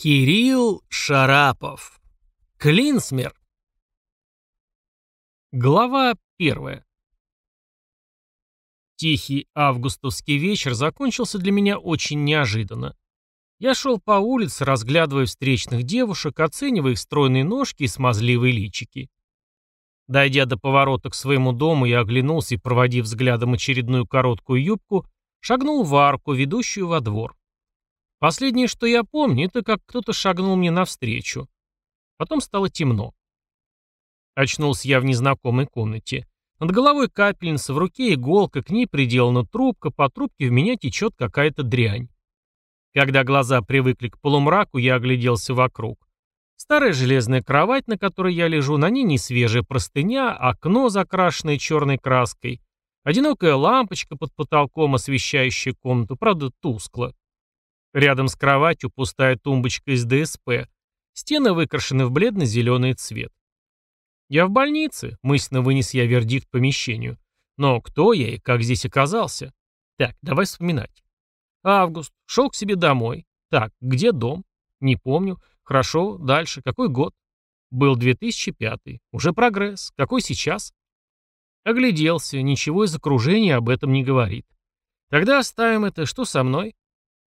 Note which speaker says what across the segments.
Speaker 1: Кирилл Шарапов. Клинсмер. Глава первая. Тихий августовский вечер закончился для меня очень неожиданно. Я шел по улице, разглядывая встречных девушек, оценивая их стройные ножки и смазливые личики. Дойдя до поворота к своему дому, я оглянулся и, проводив взглядом очередную короткую юбку, шагнул в арку, ведущую во двор. Последнее, что я помню, это как кто-то шагнул мне навстречу. Потом стало темно. Очнулся я в незнакомой комнате. Над головой капельница, в руке иголка, к ней приделана трубка, по трубке в меня течет какая-то дрянь. Когда глаза привыкли к полумраку, я огляделся вокруг. Старая железная кровать, на которой я лежу, на ней не свежая простыня, окно, закрашенное черной краской. Одинокая лампочка под потолком, освещающая комнату, правда, тускло. Рядом с кроватью пустая тумбочка из ДСП. Стены выкрашены в бледно-зеленый цвет. «Я в больнице», — мысленно вынес я вердикт помещению. «Но кто я и как здесь оказался?» «Так, давай вспоминать». «Август. Шел к себе домой. Так, где дом?» «Не помню. Хорошо. Дальше. Какой год?» «Был 2005. Уже прогресс. Какой сейчас?» Огляделся. Ничего из окружения об этом не говорит. «Тогда оставим это. Что со мной?»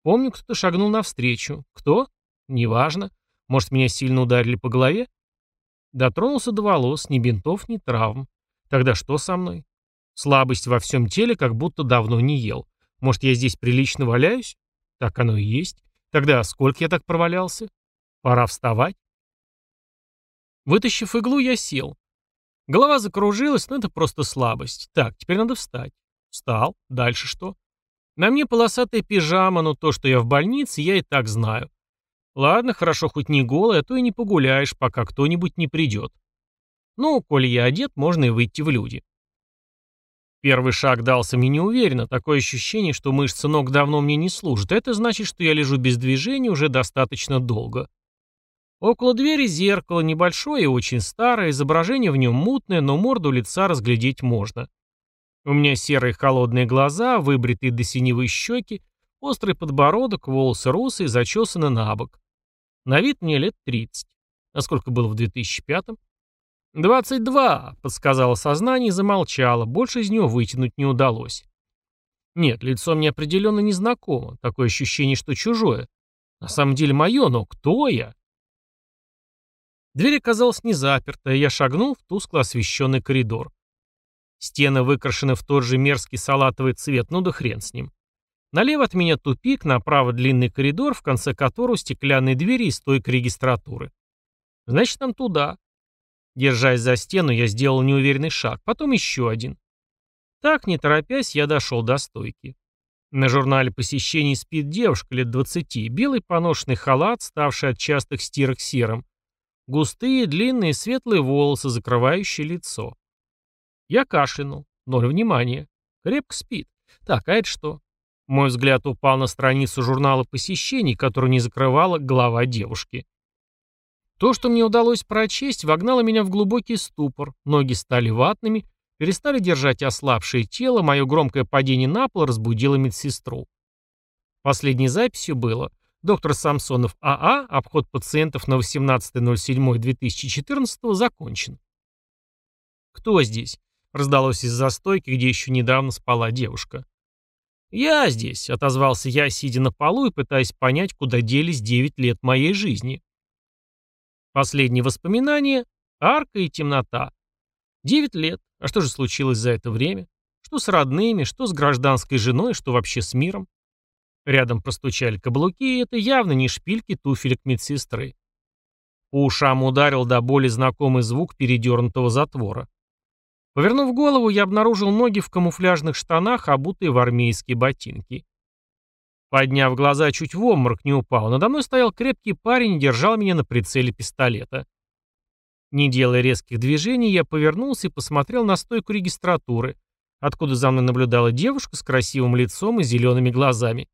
Speaker 1: Помню, кто-то шагнул навстречу. Кто? Неважно. Может, меня сильно ударили по голове? Дотронулся до волос, ни бинтов, ни травм. Тогда что со мной? Слабость во всем теле, как будто давно не ел. Может, я здесь прилично валяюсь? Так оно и есть. Тогда сколько я так провалялся? Пора вставать. Вытащив иглу, я сел. Голова закружилась, но это просто слабость. Так, теперь надо встать. Встал. Дальше что? На мне полосатая пижама, но то, что я в больнице, я и так знаю. Ладно, хорошо, хоть не голый, а то и не погуляешь, пока кто-нибудь не придет. Ну, коли я одет, можно и выйти в люди. Первый шаг дался мне неуверенно, такое ощущение, что мышцы ног давно мне не служат. Это значит, что я лежу без движения уже достаточно долго. Около двери зеркало, небольшое и очень старое, изображение в нем мутное, но морду лица разглядеть можно. У меня серые холодные глаза, выбритые до синевы щеки, острый подбородок, волосы русые, зачесаны на бок. На вид мне лет 30. А сколько было в 2005-м? «Двадцать два», — подсказало сознание и замолчало, больше из него вытянуть не удалось. Нет, лицо мне определенно незнакомо, такое ощущение, что чужое. На самом деле мое, но кто я? Дверь оказалась не заперта, и я шагнул в тускло освещенный коридор. Стены выкрашены в тот же мерзкий салатовый цвет, ну да хрен с ним. Налево от меня тупик, направо длинный коридор, в конце которого стеклянные двери и стойка регистратуры. Значит, нам туда. Держась за стену, я сделал неуверенный шаг, потом еще один. Так, не торопясь, я дошел до стойки. На журнале посещений спит девушка лет 20, белый поношенный халат, ставший от частых стирок серым. Густые, длинные, светлые волосы, закрывающие лицо. Я кашлянул. Ноль внимания. Крепко спит. Так, а это что? Мой взгляд упал на страницу журнала посещений, которую не закрывала голова девушки. То, что мне удалось прочесть, вогнало меня в глубокий ступор. Ноги стали ватными, перестали держать ослабшее тело, мое громкое падение на пол разбудило медсестру. Последней записью было «Доктор Самсонов АА, обход пациентов на 18.07.2014 закончен». «Кто здесь?» раздалось из застойки, где еще недавно спала девушка. «Я здесь», — отозвался я, сидя на полу и пытаясь понять, куда делись девять лет моей жизни. Последние воспоминания — арка и темнота. Девять лет. А что же случилось за это время? Что с родными, что с гражданской женой, что вообще с миром? Рядом простучали каблуки, и это явно не шпильки туфелек медсестры. По ушам ударил до боли знакомый звук передернутого затвора. Повернув голову, я обнаружил ноги в камуфляжных штанах, обутые в армейские ботинки. Подняв глаза, чуть в обморок не упал. Надо мной стоял крепкий парень и держал меня на прицеле пистолета. Не делая резких движений, я повернулся и посмотрел на стойку регистратуры, откуда за мной наблюдала девушка с красивым лицом и зелеными глазами.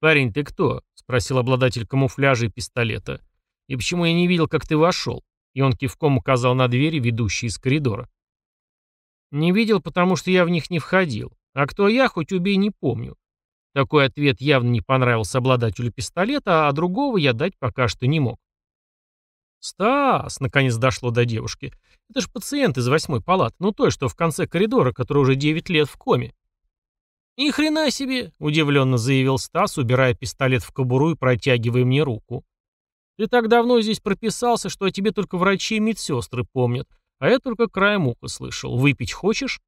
Speaker 1: «Парень, ты кто?» — спросил обладатель камуфляжа и пистолета. «И почему я не видел, как ты вошел?» И он кивком указал на двери, ведущие из коридора. «Не видел, потому что я в них не входил. А кто я, хоть убей, не помню». Такой ответ явно не понравился обладателю пистолета, а другого я дать пока что не мог. «Стас!» — наконец дошло до девушки. «Это ж пациент из восьмой палаты, ну той, что в конце коридора, который уже девять лет в коме». «Ни хрена себе!» — удивленно заявил Стас, убирая пистолет в кобуру и протягивая мне руку. Ты так давно здесь прописался, что о тебе только врачи и медсестры помнят, а я только краем уха слышал. Выпить хочешь?»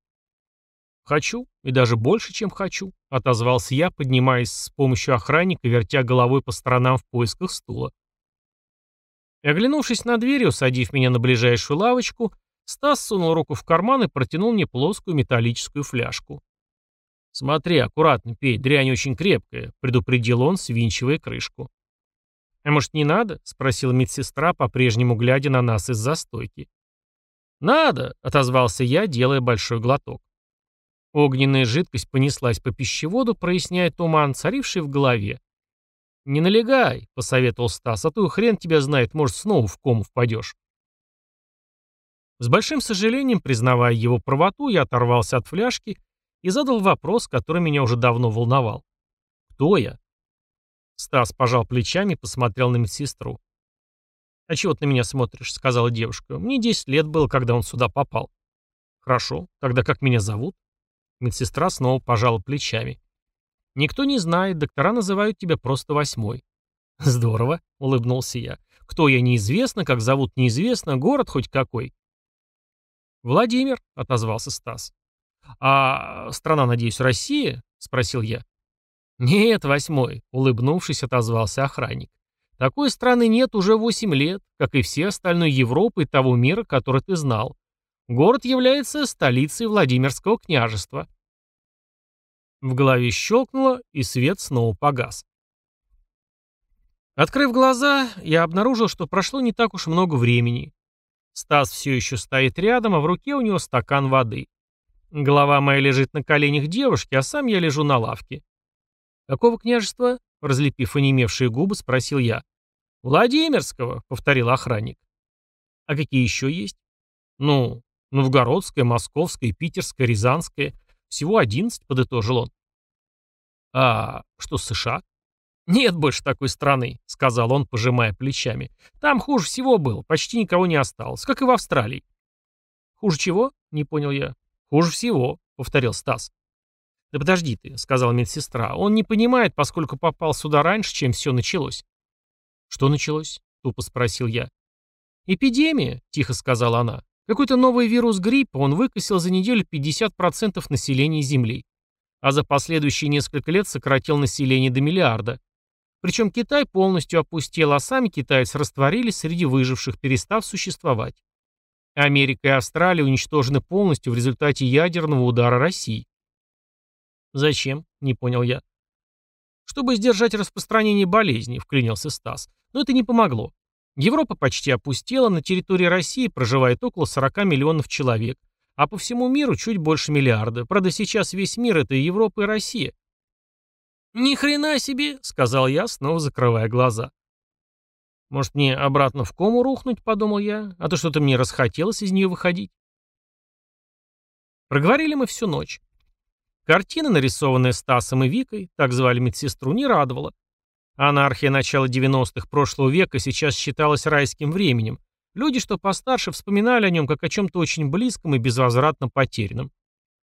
Speaker 1: «Хочу, и даже больше, чем хочу», — отозвался я, поднимаясь с помощью охранника, вертя головой по сторонам в поисках стула. И оглянувшись на дверь, усадив меня на ближайшую лавочку, Стас сунул руку в карман и протянул мне плоскую металлическую фляжку. «Смотри, аккуратно пей, дрянь очень крепкая», — предупредил он, свинчивая крышку. «А может, не надо?» — спросила медсестра, по-прежнему глядя на нас из-за стойки. «Надо!» — отозвался я, делая большой глоток. Огненная жидкость понеслась по пищеводу, проясняя туман, царивший в голове. «Не налегай!» — посоветовал Стас, «а то хрен тебя знает, может, снова в кому впадешь». С большим сожалением, признавая его правоту, я оторвался от фляжки и задал вопрос, который меня уже давно волновал. «Кто я?» Стас пожал плечами посмотрел на медсестру. «А чего ты на меня смотришь?» — сказала девушка. «Мне 10 лет было, когда он сюда попал». «Хорошо. Тогда как меня зовут?» Медсестра снова пожала плечами. «Никто не знает. Доктора называют тебя просто восьмой». «Здорово», — улыбнулся я. «Кто я, неизвестно, как зовут, неизвестно, город хоть какой». «Владимир», — отозвался Стас. «А страна, надеюсь, Россия?» — спросил я. «Нет, восьмой», — улыбнувшись, отозвался охранник. «Такой страны нет уже восемь лет, как и все остальной Европы и того мира, который ты знал. Город является столицей Владимирского княжества». В голове щелкнуло, и свет снова погас. Открыв глаза, я обнаружил, что прошло не так уж много времени. Стас все еще стоит рядом, а в руке у него стакан воды. Голова моя лежит на коленях девушки, а сам я лежу на лавке. «Какого княжества?» — разлепив онемевшие губы, спросил я. «Владимирского», — повторил охранник. «А какие еще есть?» «Ну, Новгородское, Московское, Питерское, Рязанское. Всего 11, подытожил он. «А что с США?» «Нет больше такой страны», — сказал он, пожимая плечами. «Там хуже всего было, почти никого не осталось, как и в Австралии». «Хуже чего?» — не понял я. «Хуже всего», — повторил Стас. «Да подожди ты», — сказала медсестра, — «он не понимает, поскольку попал сюда раньше, чем все началось». «Что началось?» — тупо спросил я. «Эпидемия», — тихо сказала она. «Какой-то новый вирус гриппа, он выкосил за неделю 50% населения Земли, а за последующие несколько лет сократил население до миллиарда. Причем Китай полностью опустел, а сами китайцы растворились среди выживших, перестав существовать. Америка и Австралия уничтожены полностью в результате ядерного удара России. «Зачем?» — не понял я. «Чтобы сдержать распространение болезни», — вклинился Стас. Но это не помогло. Европа почти опустела, на территории России проживает около 40 миллионов человек, а по всему миру чуть больше миллиарда. Правда, сейчас весь мир — это и Европа, и Россия. «Ни хрена себе!» — сказал я, снова закрывая глаза. «Может, мне обратно в кому рухнуть?» — подумал я. «А то что-то мне расхотелось из нее выходить». Проговорили мы всю ночь. Картина, нарисованная Стасом и Викой, так звали медсестру, не радовала. Анархия начала 90-х прошлого века сейчас считалась райским временем. Люди, что постарше, вспоминали о нем как о чем-то очень близком и безвозвратно потерянном.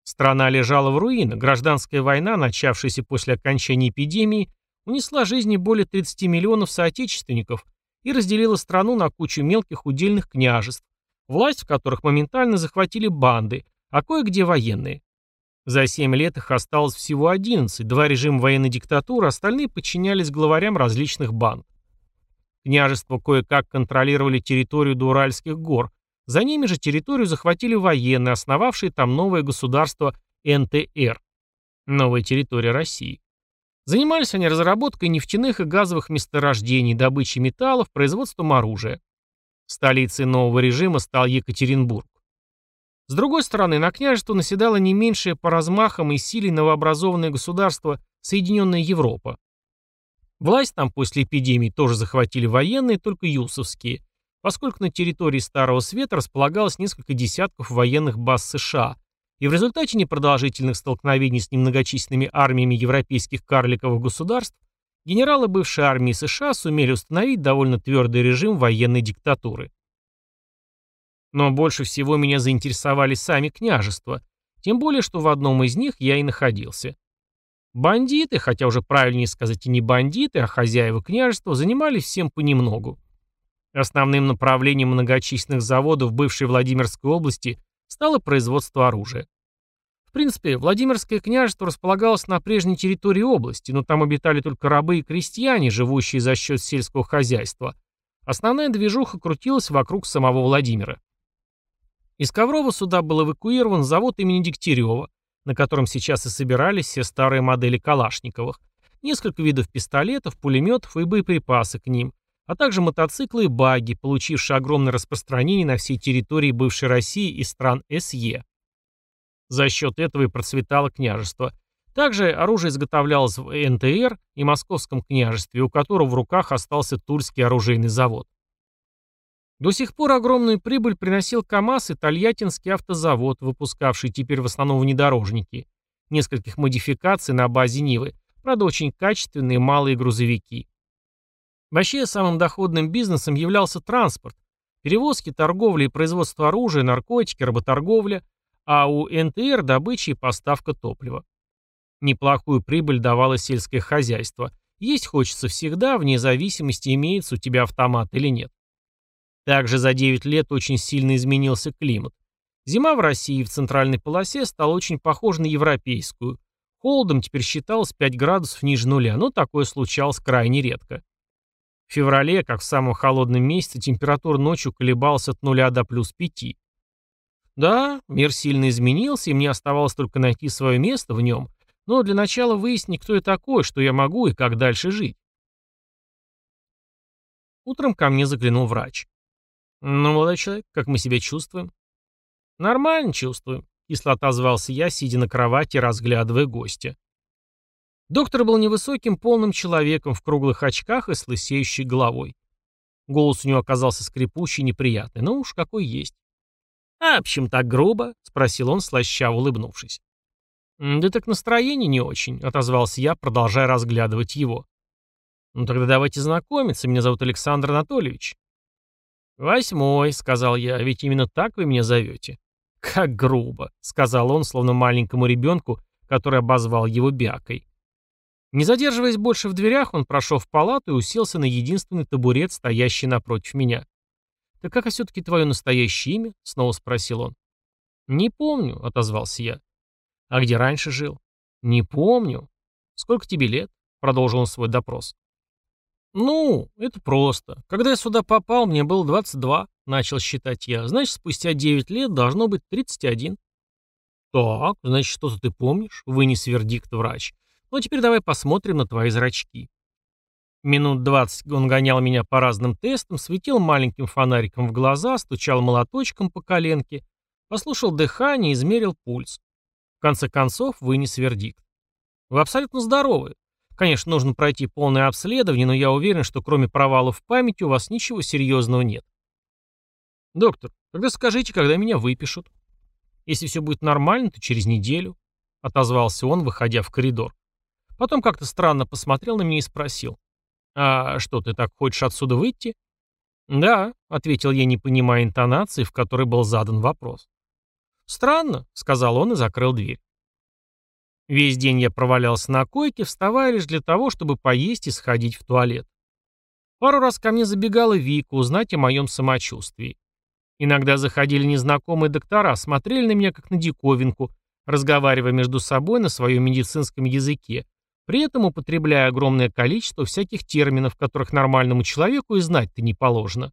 Speaker 1: Страна лежала в руинах, гражданская война, начавшаяся после окончания эпидемии, унесла жизни более 30 миллионов соотечественников и разделила страну на кучу мелких удельных княжеств, власть в которых моментально захватили банды, а кое-где военные. За 7 лет их осталось всего 11, два режима военной диктатуры, остальные подчинялись главарям различных банд. Княжества кое-как контролировали территорию до Уральских гор, за ними же территорию захватили военные, основавшие там новое государство НТР, новая территория России. Занимались они разработкой нефтяных и газовых месторождений, добычей металлов, производством оружия. Столицей нового режима стал Екатеринбург. С другой стороны, на княжество наседало не меньшее по размахам и силе новообразованное государство Соединенная Европа. Власть там после эпидемии тоже захватили военные, только юсовские, поскольку на территории Старого Света располагалось несколько десятков военных баз США, и в результате непродолжительных столкновений с немногочисленными армиями европейских карликовых государств генералы бывшей армии США сумели установить довольно твердый режим военной диктатуры. Но больше всего меня заинтересовали сами княжества, тем более, что в одном из них я и находился. Бандиты, хотя уже правильнее сказать и не бандиты, а хозяева княжества, занимались всем понемногу. Основным направлением многочисленных заводов бывшей Владимирской области стало производство оружия. В принципе, Владимирское княжество располагалось на прежней территории области, но там обитали только рабы и крестьяне, живущие за счет сельского хозяйства. Основная движуха крутилась вокруг самого Владимира. Из Коврова сюда был эвакуирован завод имени Дегтярева, на котором сейчас и собирались все старые модели Калашниковых, несколько видов пистолетов, пулеметов и боеприпасы к ним, а также мотоциклы и баги, получившие огромное распространение на всей территории бывшей России и стран СЕ. За счет этого и процветало княжество. Также оружие изготовлялось в НТР и Московском княжестве, у которого в руках остался Тульский оружейный завод. До сих пор огромную прибыль приносил КАМАЗ и Тольяттинский автозавод, выпускавший теперь в основном внедорожники, нескольких модификаций на базе Нивы, правда очень качественные малые грузовики. Вообще самым доходным бизнесом являлся транспорт, перевозки, торговля и производство оружия, наркотики, работорговля, а у НТР добыча и поставка топлива. Неплохую прибыль давало сельское хозяйство. Есть хочется всегда, вне зависимости, имеется у тебя автомат или нет. Также за 9 лет очень сильно изменился климат. Зима в России в центральной полосе стала очень похожа на европейскую. Холодом теперь считалось 5 градусов ниже нуля, но такое случалось крайне редко. В феврале, как в самом холодном месяце, температура ночью колебалась от нуля до плюс 5. Да, мир сильно изменился, и мне оставалось только найти свое место в нем, но для начала выяснить, кто я такой, что я могу и как дальше жить. Утром ко мне заглянул врач. «Ну, молодой человек, как мы себя чувствуем?» «Нормально чувствую», — кисло отозвался я, сидя на кровати, разглядывая гостя. Доктор был невысоким, полным человеком в круглых очках и с лысеющей головой. Голос у него оказался скрипучий и неприятный, но уж какой есть. «А общем так грубо?» — спросил он, слащаво улыбнувшись. «Да так настроение не очень», — отозвался я, продолжая разглядывать его. «Ну тогда давайте знакомиться, меня зовут Александр Анатольевич», «Восьмой», — сказал я, — «а «ведь именно так вы меня зовете». «Как грубо», — сказал он, словно маленькому ребенку, который обозвал его бякой. Не задерживаясь больше в дверях, он прошел в палату и уселся на единственный табурет, стоящий напротив меня. «Так как а все-таки твое настоящее имя?» — снова спросил он. «Не помню», — отозвался я. «А где раньше жил?» «Не помню». «Сколько тебе лет?» — продолжил он свой допрос. «Ну, это просто. Когда я сюда попал, мне было 22», — начал считать я. «Значит, спустя 9 лет должно быть 31». «Так, значит, что-то ты помнишь», — вынес вердикт врач. «Ну, теперь давай посмотрим на твои зрачки». Минут двадцать он гонял меня по разным тестам, светил маленьким фонариком в глаза, стучал молоточком по коленке, послушал дыхание, измерил пульс. В конце концов, вынес вердикт. «Вы абсолютно здоровы. Конечно, нужно пройти полное обследование, но я уверен, что кроме провала в памяти у вас ничего серьезного нет. Доктор, тогда скажите, когда меня выпишут. Если все будет нормально, то через неделю. Отозвался он, выходя в коридор. Потом как-то странно посмотрел на меня и спросил. «А что, ты так хочешь отсюда выйти?» «Да», — ответил я, не понимая интонации, в которой был задан вопрос. «Странно», — сказал он и закрыл дверь. Весь день я провалялся на койке, вставая лишь для того, чтобы поесть и сходить в туалет. Пару раз ко мне забегала Вика узнать о моем самочувствии. Иногда заходили незнакомые доктора, смотрели на меня как на диковинку, разговаривая между собой на своем медицинском языке, при этом употребляя огромное количество всяких терминов, которых нормальному человеку и знать-то не положено.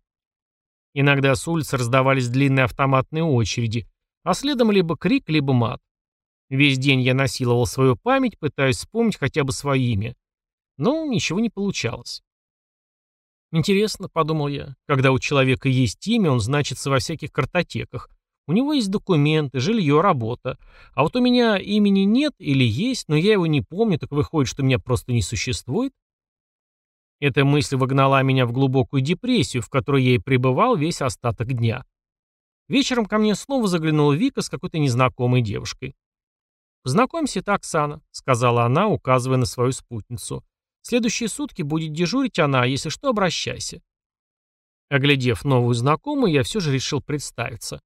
Speaker 1: Иногда с улицы раздавались длинные автоматные очереди, а следом либо крик, либо мат. Весь день я насиловал свою память, пытаясь вспомнить хотя бы свое имя. Но ничего не получалось. Интересно, подумал я, когда у человека есть имя, он значится во всяких картотеках. У него есть документы, жилье, работа. А вот у меня имени нет или есть, но я его не помню, так выходит, что меня просто не существует. Эта мысль вогнала меня в глубокую депрессию, в которой я и пребывал весь остаток дня. Вечером ко мне снова заглянула Вика с какой-то незнакомой девушкой. «Познакомься, это Оксана», — сказала она, указывая на свою спутницу. «Следующие сутки будет дежурить она, а если что, обращайся». Оглядев новую знакомую, я все же решил представиться.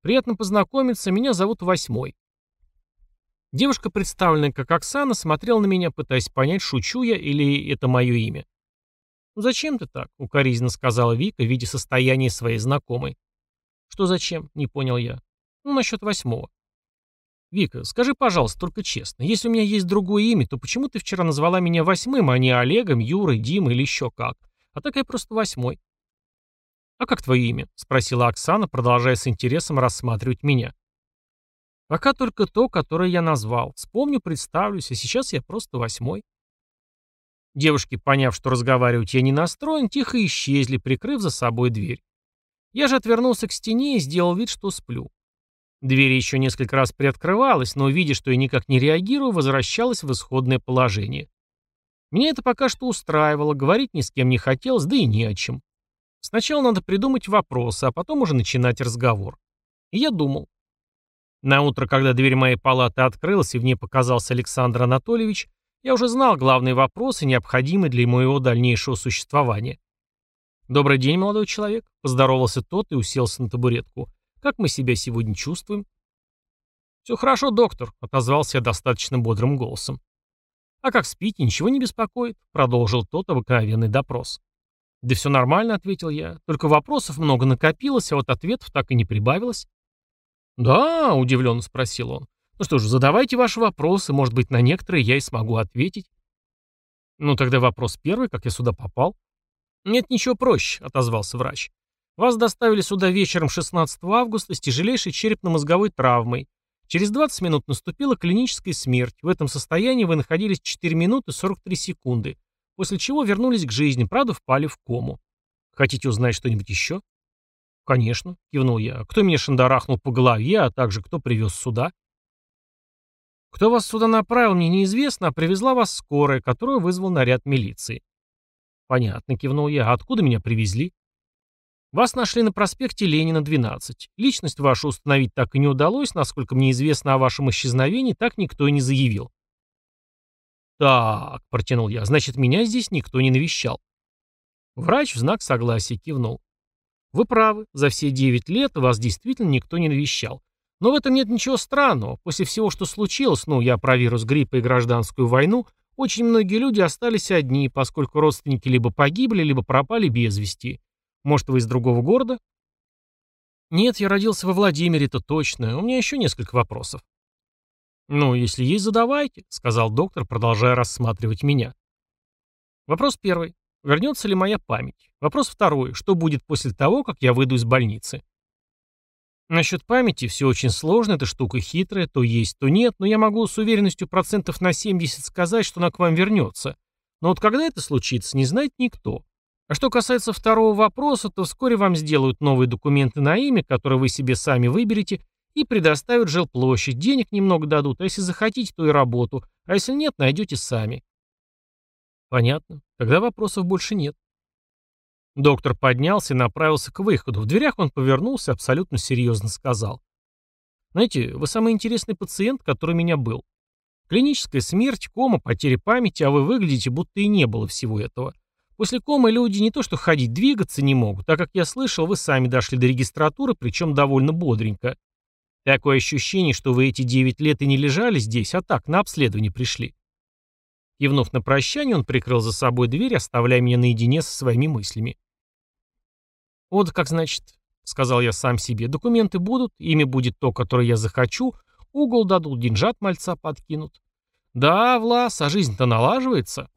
Speaker 1: «Приятно познакомиться, меня зовут Восьмой». Девушка, представленная как Оксана, смотрела на меня, пытаясь понять, шучу я или это мое имя. «Ну, зачем ты так?» — укоризненно сказала Вика, видя состояние своей знакомой. «Что зачем?» — не понял я. «Ну, насчет восьмого». «Вика, скажи, пожалуйста, только честно, если у меня есть другое имя, то почему ты вчера назвала меня восьмым, а не Олегом, Юрой, Димой или еще как? А так я просто восьмой». «А как твое имя?» — спросила Оксана, продолжая с интересом рассматривать меня. «Пока только то, которое я назвал. Вспомню, представлюсь, а сейчас я просто восьмой». Девушки, поняв, что разговаривать я не настроен, тихо исчезли, прикрыв за собой дверь. Я же отвернулся к стене и сделал вид, что сплю. Дверь еще несколько раз приоткрывалась, но, видя, что я никак не реагирую, возвращалась в исходное положение. Меня это пока что устраивало, говорить ни с кем не хотелось, да и не о чем. Сначала надо придумать вопросы, а потом уже начинать разговор. И я думал. На утро, когда дверь моей палаты открылась и в ней показался Александр Анатольевич, я уже знал главные вопросы, необходимые для моего дальнейшего существования. «Добрый день, молодой человек», — поздоровался тот и уселся на табуретку. Как мы себя сегодня чувствуем?» «Все хорошо, доктор», — отозвался я достаточно бодрым голосом. «А как спите, ничего не беспокоит», — продолжил тот обыкновенный допрос. «Да все нормально», — ответил я. «Только вопросов много накопилось, а вот ответов так и не прибавилось». «Да?» — удивленно спросил он. «Ну что ж, задавайте ваши вопросы, может быть, на некоторые я и смогу ответить». «Ну тогда вопрос первый, как я сюда попал?» «Нет, ничего проще», — отозвался врач. Вас доставили сюда вечером 16 августа с тяжелейшей черепно-мозговой травмой. Через 20 минут наступила клиническая смерть. В этом состоянии вы находились 4 минуты 43 секунды, после чего вернулись к жизни, правда впали в кому. Хотите узнать что-нибудь еще? Конечно, кивнул я. Кто меня шандарахнул по голове, а также кто привез сюда? Кто вас сюда направил, мне неизвестно, а привезла вас скорая, которую вызвал наряд милиции. Понятно, кивнул я. А откуда меня привезли? Вас нашли на проспекте Ленина, 12. Личность вашу установить так и не удалось, насколько мне известно о вашем исчезновении, так никто и не заявил. «Так», — протянул я, — «значит, меня здесь никто не навещал». Врач в знак согласия кивнул. «Вы правы, за все девять лет вас действительно никто не навещал. Но в этом нет ничего странного. После всего, что случилось, ну, я про вирус гриппа и гражданскую войну, очень многие люди остались одни, поскольку родственники либо погибли, либо пропали без вести». Может, вы из другого города? Нет, я родился во Владимире, это точно. У меня еще несколько вопросов. Ну, если есть, задавайте, сказал доктор, продолжая рассматривать меня. Вопрос первый. Вернется ли моя память? Вопрос второй. Что будет после того, как я выйду из больницы? Насчет памяти все очень сложно, эта штука хитрая, то есть, то нет, но я могу с уверенностью процентов на 70 сказать, что она к вам вернется. Но вот когда это случится, не знает никто. А что касается второго вопроса, то вскоре вам сделают новые документы на имя, которые вы себе сами выберете, и предоставят жилплощадь, денег немного дадут, а если захотите, то и работу, а если нет, найдете сами. Понятно. Тогда вопросов больше нет. Доктор поднялся и направился к выходу. В дверях он повернулся абсолютно серьезно сказал. «Знаете, вы самый интересный пациент, который у меня был. Клиническая смерть, кома, потеря памяти, а вы выглядите, будто и не было всего этого. После комы люди не то что ходить, двигаться не могут, так как я слышал, вы сами дошли до регистратуры, причем довольно бодренько. Такое ощущение, что вы эти 9 лет и не лежали здесь, а так на обследование пришли. Кивнув на прощание, он прикрыл за собой дверь, оставляя меня наедине со своими мыслями. «Вот как значит», — сказал я сам себе, — «документы будут, имя будет то, которое я захочу, угол дадут, деньжат мальца подкинут». «Да, Влас, а жизнь-то налаживается».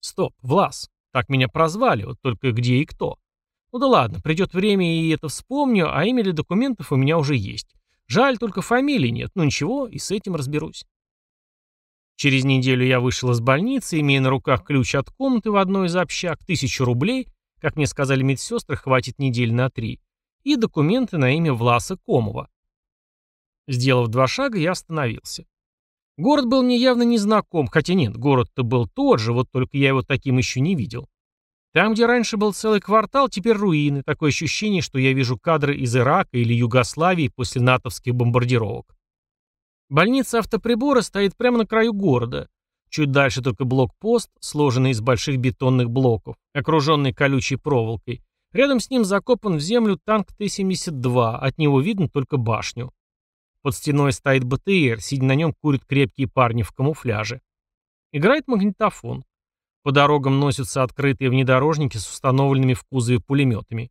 Speaker 1: Стоп, Влас. Так меня прозвали, вот только где и кто. Ну да ладно, придет время и это вспомню, а имя для документов у меня уже есть. Жаль, только фамилии нет, ну ничего, и с этим разберусь. Через неделю я вышел из больницы, имея на руках ключ от комнаты в одной из общак, тысячу рублей, как мне сказали медсестры, хватит недель на три, и документы на имя Власа Комова. Сделав два шага, я остановился. Город был мне явно незнаком, хотя нет, город-то был тот же, вот только я его таким еще не видел. Там, где раньше был целый квартал, теперь руины. Такое ощущение, что я вижу кадры из Ирака или Югославии после натовских бомбардировок. Больница автоприбора стоит прямо на краю города. Чуть дальше только блокпост, сложенный из больших бетонных блоков, окруженный колючей проволокой. Рядом с ним закопан в землю танк Т-72, от него видно только башню. Под стеной стоит БТР, сидя на нем курят крепкие парни в камуфляже. Играет магнитофон. По дорогам носятся открытые внедорожники с установленными в кузове пулеметами.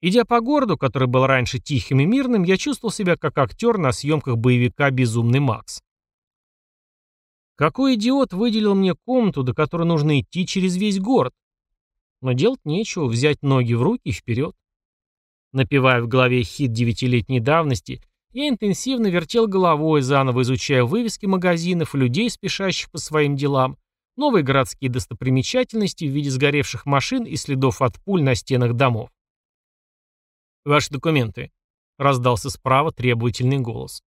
Speaker 1: Идя по городу, который был раньше тихим и мирным, я чувствовал себя как актер на съемках боевика «Безумный Макс». Какой идиот выделил мне комнату, до которой нужно идти через весь город? Но делать нечего, взять ноги в руки и вперед. Напевая в голове хит девятилетней давности, я интенсивно вертел головой, заново изучая вывески магазинов, людей, спешащих по своим делам, новые городские достопримечательности в виде сгоревших машин и следов от пуль на стенах домов. «Ваши документы», — раздался справа требовательный голос.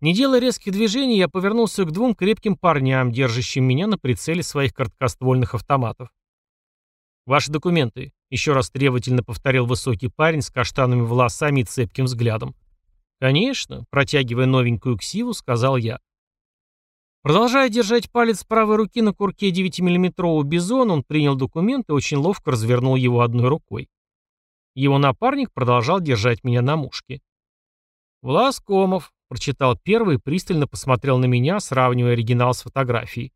Speaker 1: Не делая резких движений, я повернулся к двум крепким парням, держащим меня на прицеле своих короткоствольных автоматов. «Ваши документы», — еще раз требовательно повторил высокий парень с каштанными волосами и цепким взглядом. «Конечно», — протягивая новенькую ксиву, сказал я. Продолжая держать палец правой руки на курке 9-миллиметрового бизона, он принял документ и очень ловко развернул его одной рукой. Его напарник продолжал держать меня на мушке. «Власкомов», — прочитал первый и пристально посмотрел на меня, сравнивая оригинал с фотографией.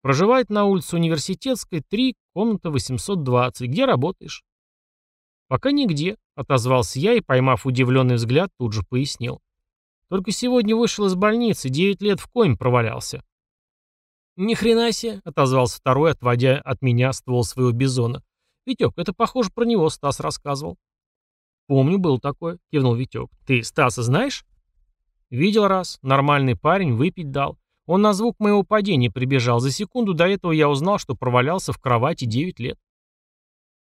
Speaker 1: «Проживает на улице Университетской, 3, комната 820. Где работаешь?» «Пока нигде», Отозвался я и, поймав удивленный взгляд, тут же пояснил. Только сегодня вышел из больницы, девять лет в коме провалялся. «Ни хрена себе!» — отозвался второй, отводя от меня ствол своего бизона. «Витек, это, похоже, про него Стас рассказывал». «Помню, был такое», — кивнул Витек. «Ты Стаса знаешь?» «Видел раз. Нормальный парень, выпить дал. Он на звук моего падения прибежал. За секунду до этого я узнал, что провалялся в кровати девять лет.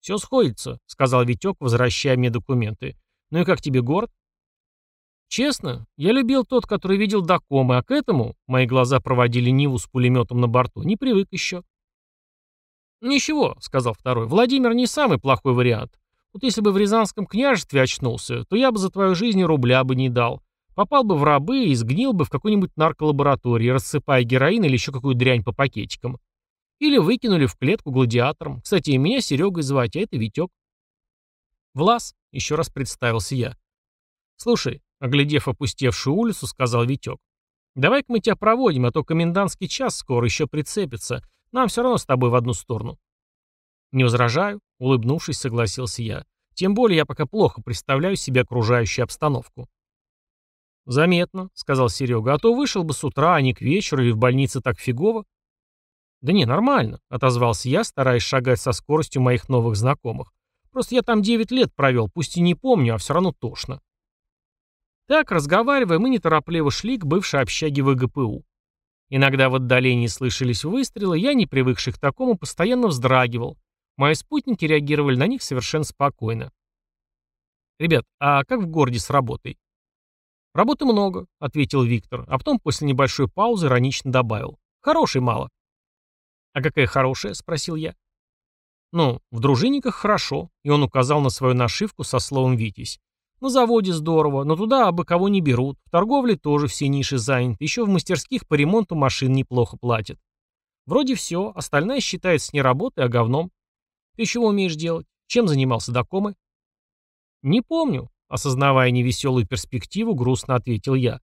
Speaker 1: «Все сходится», — сказал Витек, возвращая мне документы. «Ну и как тебе город?» «Честно, я любил тот, который видел до комы, а к этому...» Мои глаза проводили Ниву с пулеметом на борту. «Не привык еще». «Ничего», — сказал второй. «Владимир не самый плохой вариант. Вот если бы в Рязанском княжестве очнулся, то я бы за твою жизнь рубля бы не дал. Попал бы в рабы и сгнил бы в какой-нибудь нарколаборатории, рассыпая героин или еще какую дрянь по пакетикам. Или выкинули в клетку гладиатором. Кстати, и меня Серегой звать, а это Витек. Влас, еще раз представился я. Слушай, оглядев опустевшую улицу, сказал Витек. Давай-ка мы тебя проводим, а то комендантский час скоро еще прицепится. Нам все равно с тобой в одну сторону. Не возражаю, улыбнувшись, согласился я. Тем более я пока плохо представляю себе окружающую обстановку. «Заметно», — сказал Серега, — «а то вышел бы с утра, а не к вечеру, и в больнице так фигово». «Да не, нормально», — отозвался я, стараясь шагать со скоростью моих новых знакомых. «Просто я там девять лет провел, пусть и не помню, а все равно тошно». Так, разговаривая, мы неторопливо шли к бывшей общаге ВГПУ. Иногда в отдалении слышались выстрелы, я, не привыкший к такому, постоянно вздрагивал. Мои спутники реагировали на них совершенно спокойно. «Ребят, а как в городе с работой?» «Работы много», — ответил Виктор, а потом после небольшой паузы иронично добавил. «Хорошей мало». «А какая хорошая?» — спросил я. «Ну, в дружинниках хорошо», — и он указал на свою нашивку со словом «Витязь». «На заводе здорово, но туда абы кого не берут. В торговле тоже все ниши заняты. Еще в мастерских по ремонту машин неплохо платят. Вроде все, остальная считается не работой, а говном. Ты чего умеешь делать? Чем занимался до комы?» «Не помню», — осознавая невеселую перспективу, грустно ответил я.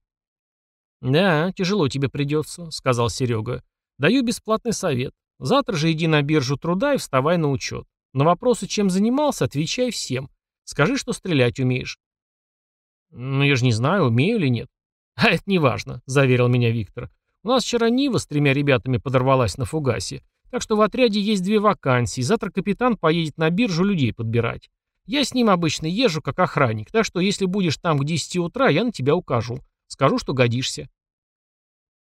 Speaker 1: «Да, тяжело тебе придется», — сказал Серега. «Даю бесплатный совет. Завтра же иди на биржу труда и вставай на учет. На вопросы, чем занимался, отвечай всем. Скажи, что стрелять умеешь. Ну, я же не знаю, умею или нет. А это не важно, заверил меня Виктор. У нас вчера Нива с тремя ребятами подорвалась на фугасе. Так что в отряде есть две вакансии. Завтра капитан поедет на биржу людей подбирать. Я с ним обычно езжу как охранник, так что если будешь там к 10 утра, я на тебя укажу. Скажу, что годишься.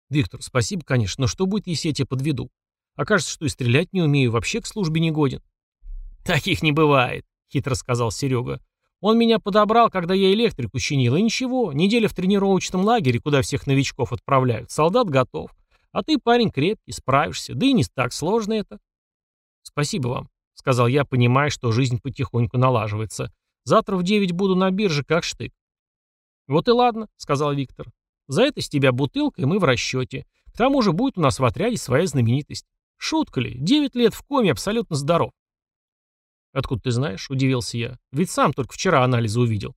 Speaker 1: Виктор, спасибо, конечно, но что будет, если я тебя подведу? Окажется, что и стрелять не умею, вообще к службе не годен. Таких не бывает, хитро сказал Серега. Он меня подобрал, когда я электрику чинил, и ничего, неделя в тренировочном лагере, куда всех новичков отправляют, солдат готов. А ты, парень, крепкий, справишься, да и не так сложно это. Спасибо вам, сказал я, понимая, что жизнь потихоньку налаживается. Завтра в девять буду на бирже, как штык. Вот и ладно, сказал Виктор. За это с тебя бутылка, и мы в расчете. К тому же будет у нас в отряде своя знаменитость. Шутка ли? Девять лет в коме, абсолютно здоров. Откуда ты знаешь? Удивился я. Ведь сам только вчера анализы увидел.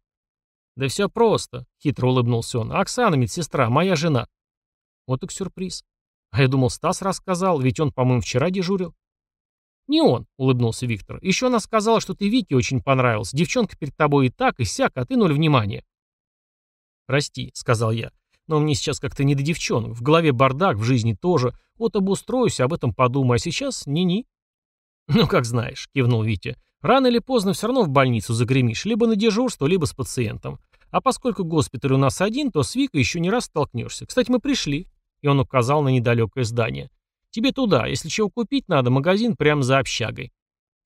Speaker 1: Да все просто, хитро улыбнулся он. Оксана, медсестра, моя жена. Вот так сюрприз. А я думал, Стас рассказал, ведь он, по-моему, вчера дежурил. «Не он», — улыбнулся Виктор. «Еще она сказала, что ты Вике очень понравился. Девчонка перед тобой и так, и сяк, а ты ноль внимания». «Прости», — сказал я. Но мне сейчас как-то не до девчонок. В голове бардак, в жизни тоже. Вот обустроюсь, об этом подумаю. А сейчас ни-ни. Ну, как знаешь, кивнул Витя. Рано или поздно все равно в больницу загремишь. Либо на дежурство, либо с пациентом. А поскольку госпиталь у нас один, то с Викой еще не раз столкнешься. Кстати, мы пришли. И он указал на недалекое здание. Тебе туда. Если чего купить надо, магазин прямо за общагой.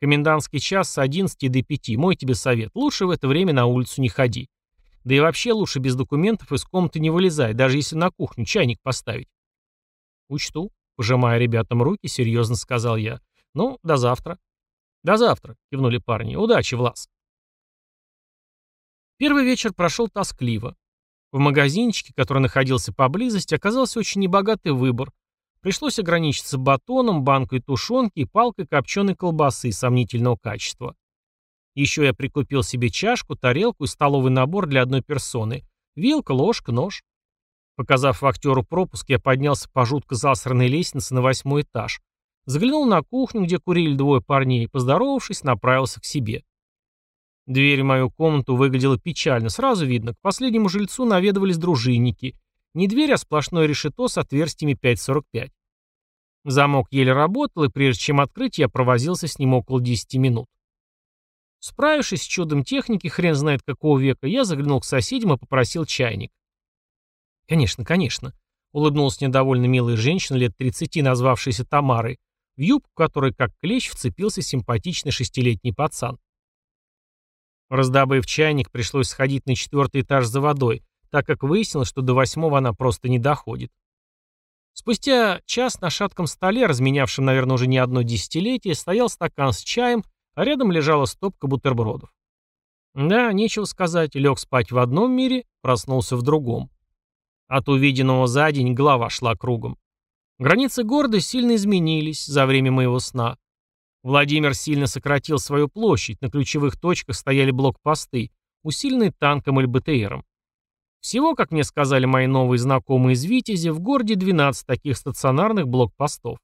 Speaker 1: Комендантский час с 11 до 5. Мой тебе совет. Лучше в это время на улицу не ходи. Да и вообще лучше без документов из комнаты не вылезай, даже если на кухню чайник поставить. Учту, пожимая ребятам руки, серьезно сказал я. Ну, до завтра. До завтра, кивнули парни. Удачи, Влас. Первый вечер прошел тоскливо. В магазинчике, который находился поблизости, оказался очень небогатый выбор. Пришлось ограничиться батоном, банкой тушенки и палкой копченой колбасы сомнительного качества. Еще я прикупил себе чашку, тарелку и столовый набор для одной персоны. Вилка, ложка, нож. Показав актеру пропуск, я поднялся по жутко засранной лестнице на восьмой этаж. Заглянул на кухню, где курили двое парней, и, поздоровавшись, направился к себе. Дверь в мою комнату выглядела печально. Сразу видно, к последнему жильцу наведывались дружинники. Не дверь, а сплошное решето с отверстиями 5,45. Замок еле работал, и прежде чем открыть, я провозился с ним около 10 минут. Справившись с чудом техники, хрен знает какого века, я заглянул к соседям и попросил чайник. «Конечно, конечно», — улыбнулась недовольно милая женщина лет 30, назвавшаяся Тамарой, в юбку которой, как клещ, вцепился симпатичный шестилетний пацан. Раздобыв чайник, пришлось сходить на четвертый этаж за водой, так как выяснилось, что до восьмого она просто не доходит. Спустя час на шатком столе, разменявшем, наверное, уже не одно десятилетие, стоял стакан с чаем а рядом лежала стопка бутербродов. Да, нечего сказать, лег спать в одном мире, проснулся в другом. От увиденного за день голова шла кругом. Границы города сильно изменились за время моего сна. Владимир сильно сократил свою площадь, на ключевых точках стояли блокпосты, усиленные танком или БТРом. Всего, как мне сказали мои новые знакомые из Витязи, в городе 12 таких стационарных блокпостов.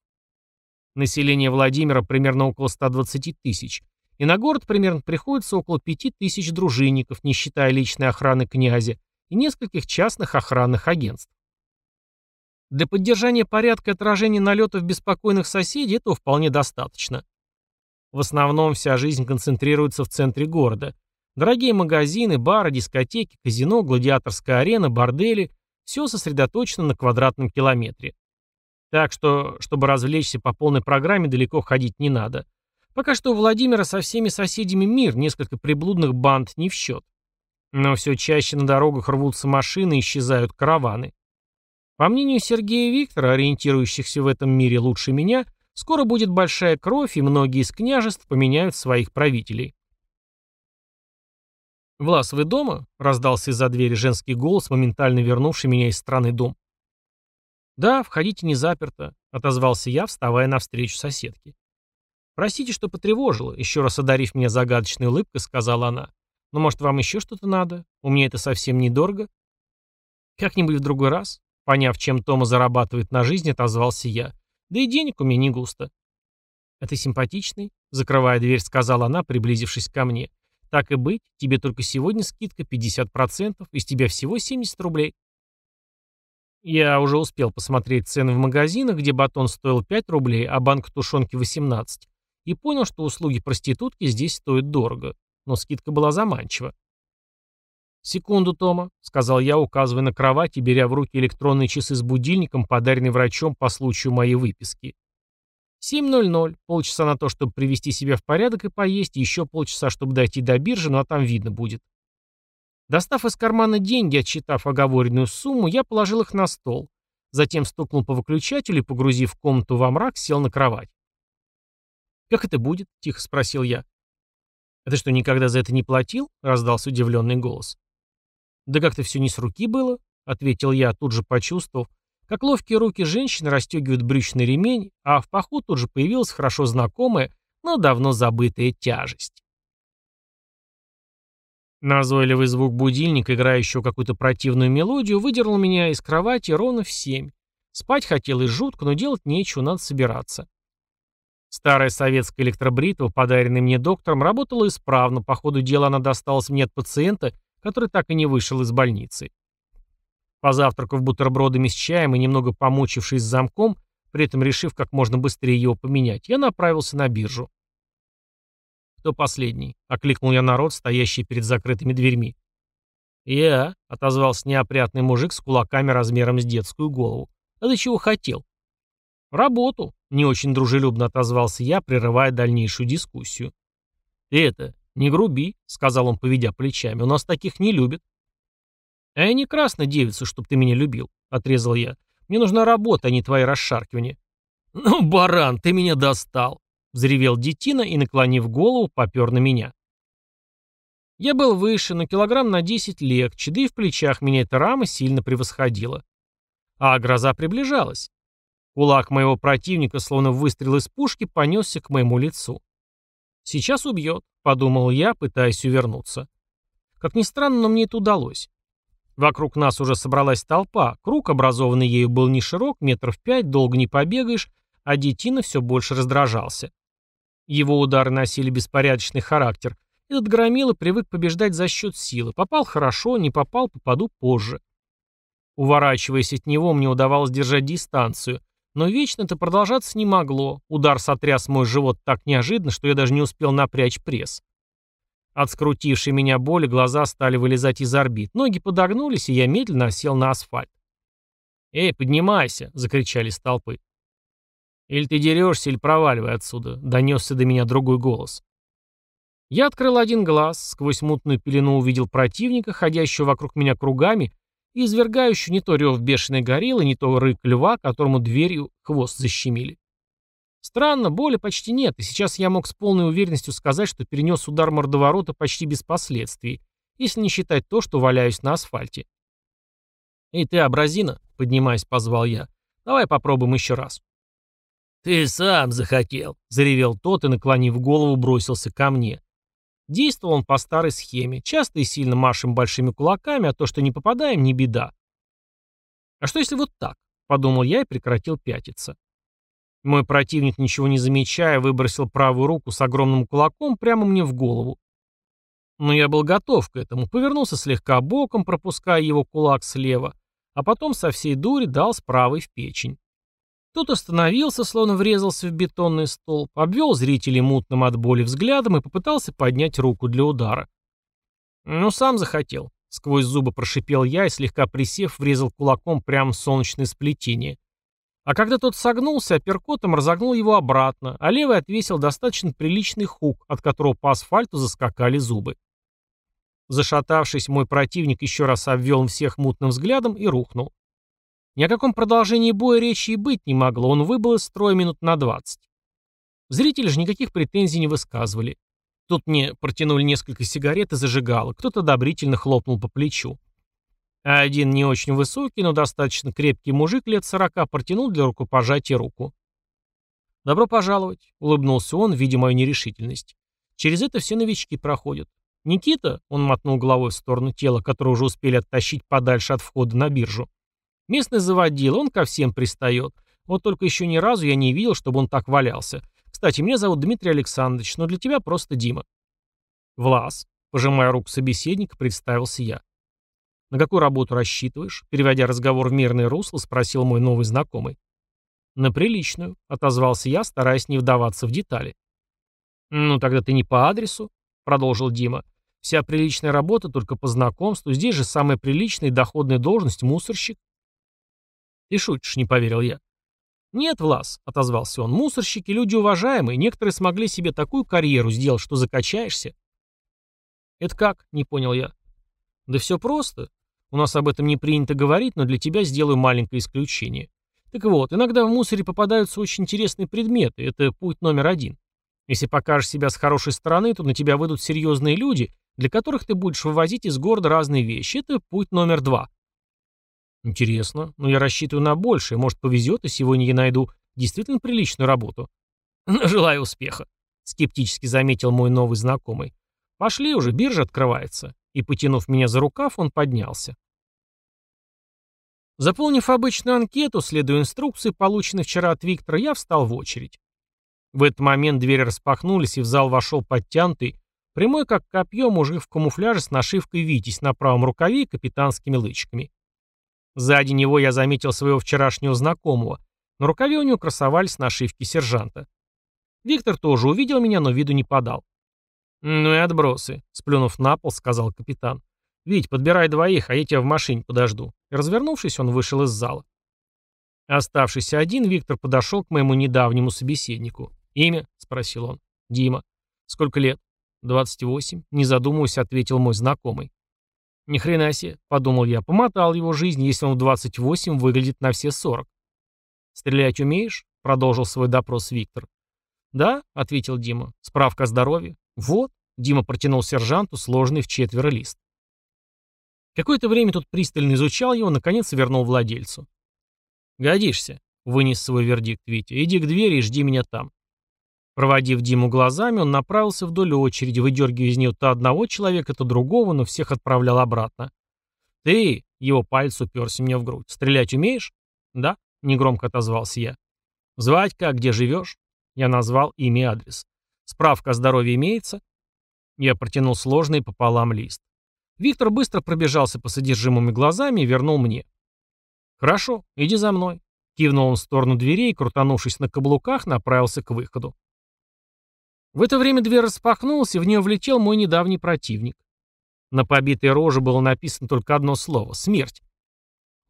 Speaker 1: Население Владимира примерно около 120 тысяч, и на город примерно приходится около 5 тысяч дружинников, не считая личной охраны князя, и нескольких частных охранных агентств. Для поддержания порядка отражения налетов беспокойных соседей этого вполне достаточно. В основном вся жизнь концентрируется в центре города. Дорогие магазины, бары, дискотеки, казино, гладиаторская арена, бордели – все сосредоточено на квадратном километре. Так что, чтобы развлечься по полной программе, далеко ходить не надо. Пока что у Владимира со всеми соседями мир, несколько приблудных банд не в счет. Но все чаще на дорогах рвутся машины и исчезают караваны. По мнению Сергея Виктора, ориентирующихся в этом мире лучше меня, скоро будет большая кровь, и многие из княжеств поменяют своих правителей. «Влас, вы дома?» — раздался из-за двери женский голос, моментально вернувший меня из страны дом. «Да, входите не заперто», — отозвался я, вставая навстречу соседке. «Простите, что потревожила», — еще раз одарив меня загадочной улыбкой, сказала она. «Но, может, вам еще что-то надо? У меня это совсем недорого». «Как-нибудь в другой раз», — поняв, чем Тома зарабатывает на жизнь, отозвался я. «Да и денег у меня не густо». «А ты симпатичный», — закрывая дверь, сказала она, приблизившись ко мне. «Так и быть, тебе только сегодня скидка 50%, из тебя всего 70 рублей». Я уже успел посмотреть цены в магазинах, где батон стоил 5 рублей, а банка тушенки 18, и понял, что услуги проститутки здесь стоят дорого. Но скидка была заманчива. «Секунду, Тома», — сказал я, указывая на кровать и беря в руки электронные часы с будильником, подаренные врачом по случаю моей выписки. 7.00, полчаса на то, чтобы привести себя в порядок и поесть, еще полчаса, чтобы дойти до биржи, ну а там видно будет. Достав из кармана деньги, отчитав оговоренную сумму, я положил их на стол. Затем стукнул по выключателю и, погрузив комнату во мрак, сел на кровать. «Как это будет?» — тихо спросил я. «А это что, никогда за это не платил?» — раздался удивленный голос. «Да как-то все не с руки было», — ответил я, тут же почувствовав, как ловкие руки женщины расстегивают брючный ремень, а в паху тут же появилась хорошо знакомая, но давно забытая тяжесть. Назойливый звук будильника, играющего какую-то противную мелодию, выдернул меня из кровати ровно в семь. Спать хотелось жутко, но делать нечего, надо собираться. Старая советская электробритва, подаренная мне доктором, работала исправно, по ходу дела она досталась мне от пациента, который так и не вышел из больницы. Позавтракав бутербродами с чаем и немного помучившись с замком, при этом решив как можно быстрее его поменять, я направился на биржу. «Кто последний?» — окликнул я народ, стоящий перед закрытыми дверьми. «Я», — отозвался неопрятный мужик с кулаками размером с детскую голову. «А ты чего хотел?» «Работу», — не очень дружелюбно отозвался я, прерывая дальнейшую дискуссию. «Ты это, не груби», — сказал он, поведя плечами, — «у нас таких не любят». «А я не красная девица, чтоб ты меня любил», — отрезал я. «Мне нужна работа, а не твои расшаркивания». «Ну, баран, ты меня достал», Взревел детина и, наклонив голову, попер на меня. Я был выше, на килограмм на 10 легче, да и в плечах меня эта рама сильно превосходила. А гроза приближалась. Кулак моего противника, словно выстрел из пушки, понесся к моему лицу. «Сейчас убьет», — подумал я, пытаясь увернуться. Как ни странно, но мне это удалось. Вокруг нас уже собралась толпа, круг, образованный ею, был не широк, метров пять, долго не побегаешь, а детина все больше раздражался. Его удары носили беспорядочный характер. Этот громила привык побеждать за счет силы. Попал хорошо, не попал, попаду позже. Уворачиваясь от него, мне удавалось держать дистанцию. Но вечно это продолжаться не могло. Удар сотряс мой живот так неожиданно, что я даже не успел напрячь пресс. От скрутившей меня боли глаза стали вылезать из орбит. Ноги подогнулись, и я медленно сел на асфальт. «Эй, поднимайся!» — закричали с толпы. «Или ты дерешься, или проваливай отсюда», — донесся до меня другой голос. Я открыл один глаз, сквозь мутную пелену увидел противника, ходящего вокруг меня кругами и извергающего не то рев бешеной гориллы, не то рык льва, которому дверью хвост защемили. Странно, боли почти нет, и сейчас я мог с полной уверенностью сказать, что перенес удар мордоворота почти без последствий, если не считать то, что валяюсь на асфальте. «Эй ты, абразина!» — поднимаясь, позвал я. «Давай попробуем еще раз». «Ты сам захотел», — заревел тот и, наклонив голову, бросился ко мне. Действовал он по старой схеме. Часто и сильно машем большими кулаками, а то, что не попадаем, не беда. «А что если вот так?» — подумал я и прекратил пятиться. Мой противник, ничего не замечая, выбросил правую руку с огромным кулаком прямо мне в голову. Но я был готов к этому, повернулся слегка боком, пропуская его кулак слева, а потом со всей дури дал с правой в печень. Тот остановился, словно врезался в бетонный столб, обвел зрителей мутным от боли взглядом и попытался поднять руку для удара. «Ну, сам захотел», — сквозь зубы прошипел я и, слегка присев, врезал кулаком прямо в солнечное сплетение. А когда тот согнулся, апперкотом разогнул его обратно, а левый отвесил достаточно приличный хук, от которого по асфальту заскакали зубы. Зашатавшись, мой противник еще раз обвел всех мутным взглядом и рухнул. Ни о каком продолжении боя речи и быть не могло, он выбыл из строя минут на 20. Зрители же никаких претензий не высказывали. Тут мне протянули несколько сигарет и зажигало, кто-то одобрительно хлопнул по плечу. А один не очень высокий, но достаточно крепкий мужик лет сорока протянул для рукопожатия руку. «Добро пожаловать», — улыбнулся он, видя мою нерешительность. «Через это все новички проходят. Никита, — он мотнул головой в сторону тела, которое уже успели оттащить подальше от входа на биржу, Местный заводил, он ко всем пристает. Вот только еще ни разу я не видел, чтобы он так валялся. Кстати, меня зовут Дмитрий Александрович, но для тебя просто Дима. Влас, пожимая руку собеседника, представился я. На какую работу рассчитываешь? Переводя разговор в мирное русло, спросил мой новый знакомый. На приличную, отозвался я, стараясь не вдаваться в детали. Ну тогда ты не по адресу, продолжил Дима. Вся приличная работа только по знакомству, здесь же самая приличная и доходная должность мусорщик. «Ты шутишь», — не поверил я. «Нет, Влас», — отозвался он, — «мусорщики — люди уважаемые, некоторые смогли себе такую карьеру сделать, что закачаешься». «Это как?» — не понял я. «Да все просто. У нас об этом не принято говорить, но для тебя сделаю маленькое исключение. Так вот, иногда в мусоре попадаются очень интересные предметы, это путь номер один. Если покажешь себя с хорошей стороны, то на тебя выйдут серьезные люди, для которых ты будешь вывозить из города разные вещи, это путь номер два. Интересно, но я рассчитываю на большее. Может, повезет, и сегодня я найду действительно приличную работу. Желаю успеха, скептически заметил мой новый знакомый. Пошли уже, биржа открывается. И, потянув меня за рукав, он поднялся. Заполнив обычную анкету, следуя инструкции, полученной вчера от Виктора, я встал в очередь. В этот момент двери распахнулись, и в зал вошел подтянутый, прямой как копье, мужик в камуфляже с нашивкой «Витязь» на правом рукаве и капитанскими лычками. Сзади него я заметил своего вчерашнего знакомого. На рукаве у него красовались нашивки сержанта. Виктор тоже увидел меня, но виду не подал. «Ну и отбросы», — сплюнув на пол, сказал капитан. «Вить, подбирай двоих, а я тебя в машине подожду». И, развернувшись, он вышел из зала. Оставшийся один, Виктор подошел к моему недавнему собеседнику. «Имя?» — спросил он. «Дима». «Сколько лет?» «28», — не задумываясь, ответил мой знакомый. Ни хрена себе, подумал я, помотал его жизнь, если он в 28 выглядит на все 40. Стрелять умеешь? продолжил свой допрос Виктор. Да, ответил Дима. Справка о здоровье. Вот, Дима протянул сержанту сложный в четверо лист. Какое-то время тот пристально изучал его, наконец вернул владельцу. «Годишься», — вынес свой вердикт Витя. «Иди к двери и жди меня там». Проводив Диму глазами, он направился вдоль очереди, выдергивая из нее то одного человека, то другого, но всех отправлял обратно. «Ты!» — его палец уперся мне в грудь. «Стрелять умеешь?» «Да», — негромко отозвался я. «Звать как, где живешь?» Я назвал имя и адрес. «Справка о здоровье имеется?» Я протянул сложный пополам лист. Виктор быстро пробежался по содержимому глазами и вернул мне. «Хорошо, иди за мной», — кивнул он в сторону дверей и, крутанувшись на каблуках, направился к выходу. В это время дверь распахнулась, и в нее влетел мой недавний противник. На побитой роже было написано только одно слово — смерть.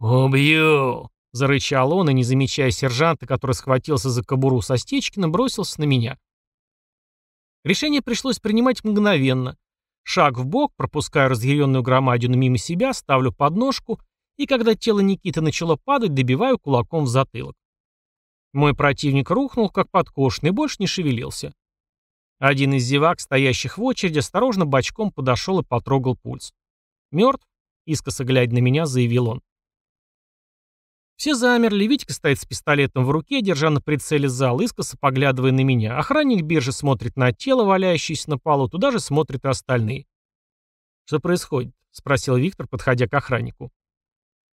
Speaker 1: «Убью!» — зарычал он, и, не замечая сержанта, который схватился за кобуру со Стечкина, бросился на меня. Решение пришлось принимать мгновенно. Шаг в бок, пропуская разъяренную громадину мимо себя, ставлю подножку, и когда тело Никиты начало падать, добиваю кулаком в затылок. Мой противник рухнул, как подкошенный, больше не шевелился. Один из зевак, стоящих в очереди, осторожно бочком подошел и потрогал пульс. «Мертв?» — искоса глядя на меня, заявил он. Все замерли, Витька стоит с пистолетом в руке, держа на прицеле зал, искоса поглядывая на меня. Охранник биржи смотрит на тело, валяющееся на полу, туда же смотрят и остальные. «Что происходит?» — спросил Виктор, подходя к охраннику.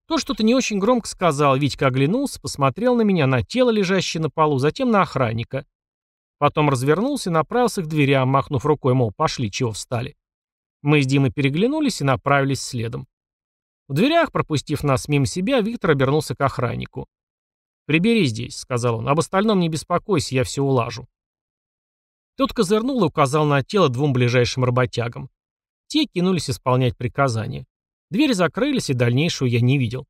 Speaker 1: То что-то не очень громко сказал, Витька оглянулся, посмотрел на меня, на тело, лежащее на полу, затем на охранника. Потом развернулся и направился к дверям, а, махнув рукой, мол, пошли, чего встали. Мы с Димой переглянулись и направились следом. В дверях, пропустив нас мимо себя, Виктор обернулся к охраннику. «Прибери здесь», — сказал он, — «об остальном не беспокойся, я все улажу». Тот козырнул и указал на тело двум ближайшим работягам. Те кинулись исполнять приказания. Двери закрылись, и дальнейшую я не видел.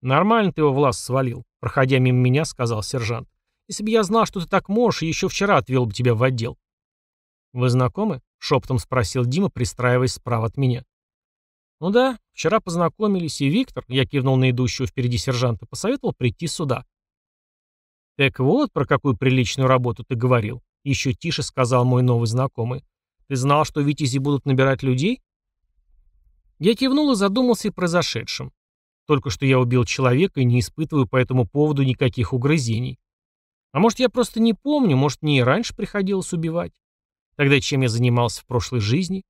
Speaker 1: «Нормально ты его в лаз свалил», — проходя мимо меня, сказал сержант. Если бы я знал, что ты так можешь, еще вчера отвел бы тебя в отдел». «Вы знакомы?» — шепотом спросил Дима, пристраиваясь справа от меня. «Ну да, вчера познакомились, и Виктор, я кивнул на идущего впереди сержанта, посоветовал прийти сюда». «Так вот, про какую приличную работу ты говорил», — еще тише сказал мой новый знакомый. «Ты знал, что витязи будут набирать людей?» Я кивнул и задумался о произошедшем. Только что я убил человека и не испытываю по этому поводу никаких угрызений. А может, я просто не помню, может, мне и раньше приходилось убивать. Тогда чем я занимался в прошлой жизни?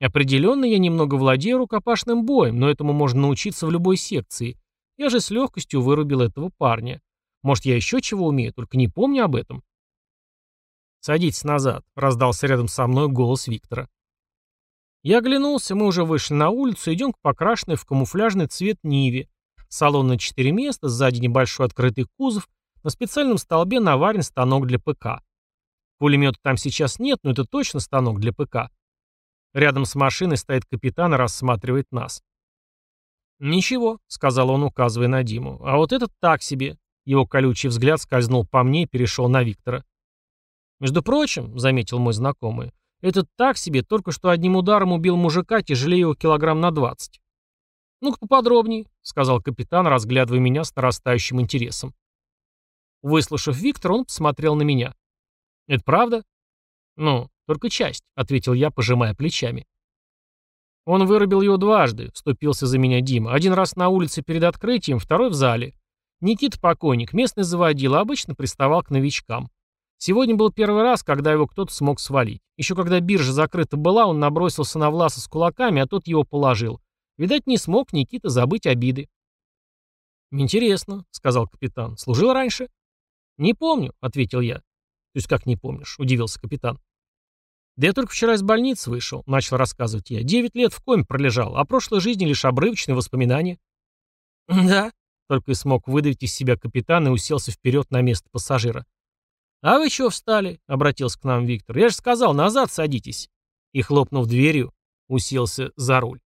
Speaker 1: Определенно, я немного владею рукопашным боем, но этому можно научиться в любой секции. Я же с легкостью вырубил этого парня. Может, я еще чего умею, только не помню об этом. «Садитесь назад», — раздался рядом со мной голос Виктора. Я оглянулся, мы уже вышли на улицу, идем к покрашенной в камуфляжный цвет Ниве. Салон на четыре места, сзади небольшой открытый кузов, на специальном столбе наварен станок для ПК. Пулемета там сейчас нет, но это точно станок для ПК. Рядом с машиной стоит капитан и рассматривает нас. «Ничего», — сказал он, указывая на Диму. «А вот этот так себе». Его колючий взгляд скользнул по мне и перешел на Виктора. «Между прочим», — заметил мой знакомый, «этот так себе только что одним ударом убил мужика тяжелее его килограмм на двадцать». «Ну-ка поподробней», — сказал капитан, разглядывая меня с нарастающим интересом. Выслушав Виктора, он посмотрел на меня. «Это правда?» «Ну, только часть», — ответил я, пожимая плечами. Он вырубил его дважды, вступился за меня Дима. Один раз на улице перед открытием, второй в зале. Никита покойник, местный заводил, а обычно приставал к новичкам. Сегодня был первый раз, когда его кто-то смог свалить. Еще когда биржа закрыта была, он набросился на Власа с кулаками, а тот его положил. Видать, не смог Никита забыть обиды. «Интересно», — сказал капитан. «Служил раньше?» «Не помню», — ответил я. «То есть как не помнишь?» — удивился капитан. «Да я только вчера из больницы вышел», — начал рассказывать я. «Девять лет в коме пролежал, а прошлой жизни лишь обрывочные воспоминания». «Да», — только и смог выдавить из себя капитан и уселся вперед на место пассажира. «А вы чего встали?» — обратился к нам Виктор. «Я же сказал, назад садитесь». И, хлопнув дверью, уселся за руль.